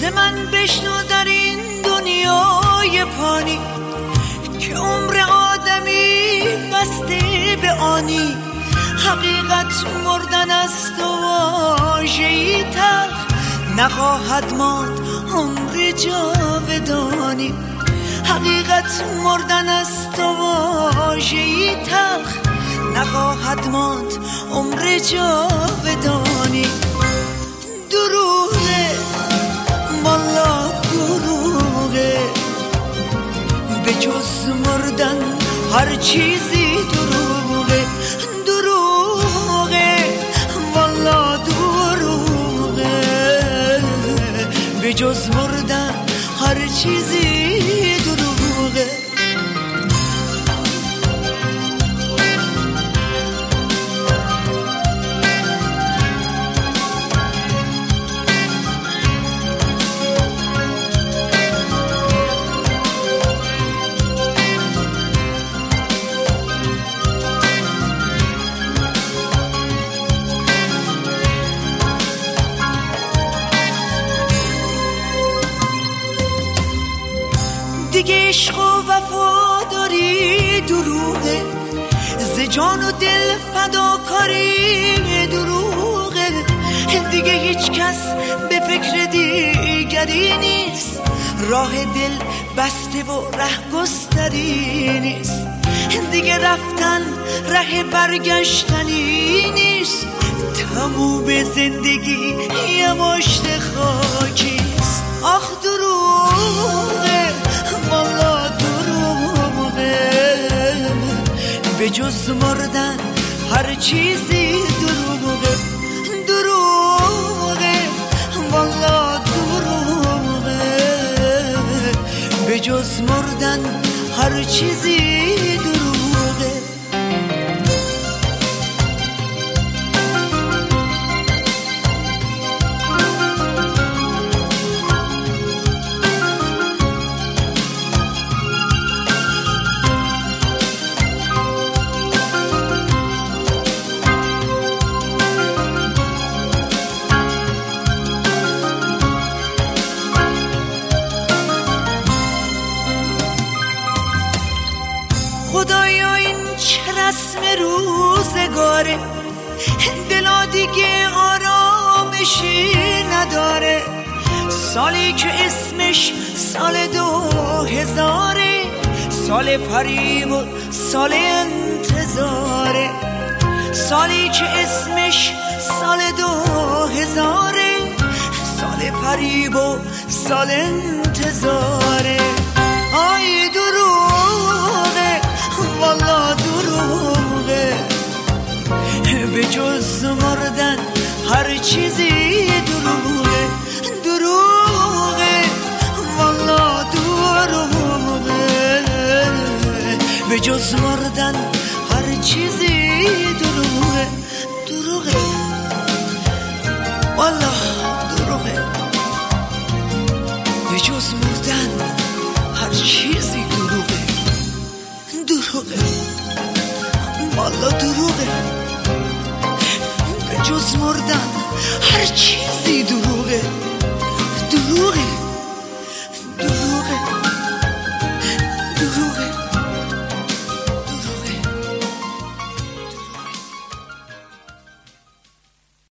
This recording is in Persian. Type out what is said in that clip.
ز من بشنو در این دنیای پانی که عمر آدمی بسته به آنی. حقیقت مردن است و واژه‌ای تلخ. نخواهد ماند عمر جاودانی. حقیقت مردن است و واژه‌ای تلخ. نخواهد ماند عمر جاودانی. دروغه به جز مردن هر چیزی دروغه دروغه. والا دروغه. به جز مردن هر چیزی دیگه عشق و وفاداری دروغه ز جان و دل فداکاری دروغه دیگه هیچ کس به فکر دیگری نیست. راه دل بسته و ره گستری نیست. دیگه رفتن ره برگشتنی نیست. تموم زندگی یه مشت خاکیست به جز مردن هر چیزی دروغه دروغه. والا دروغه. به جز مردن هر چیزی دروغه. رسم روزگاره. دلا دیگه آرامشی نداره. سالی که اسمش سال دو هزاره. سال فریب و سال انتظاره. سالی که اسمش سال دو هزاره. سال فریب و سال انتظاره. چیزی دروغه دروغه. والا دروغه. به جز مردن هر چیزی دروغه. دروغه. والا دروغه. به جز مردن هر چیزی دروغه. دروغه. والا دروغه. به جز مردن هر چیزی دروغه.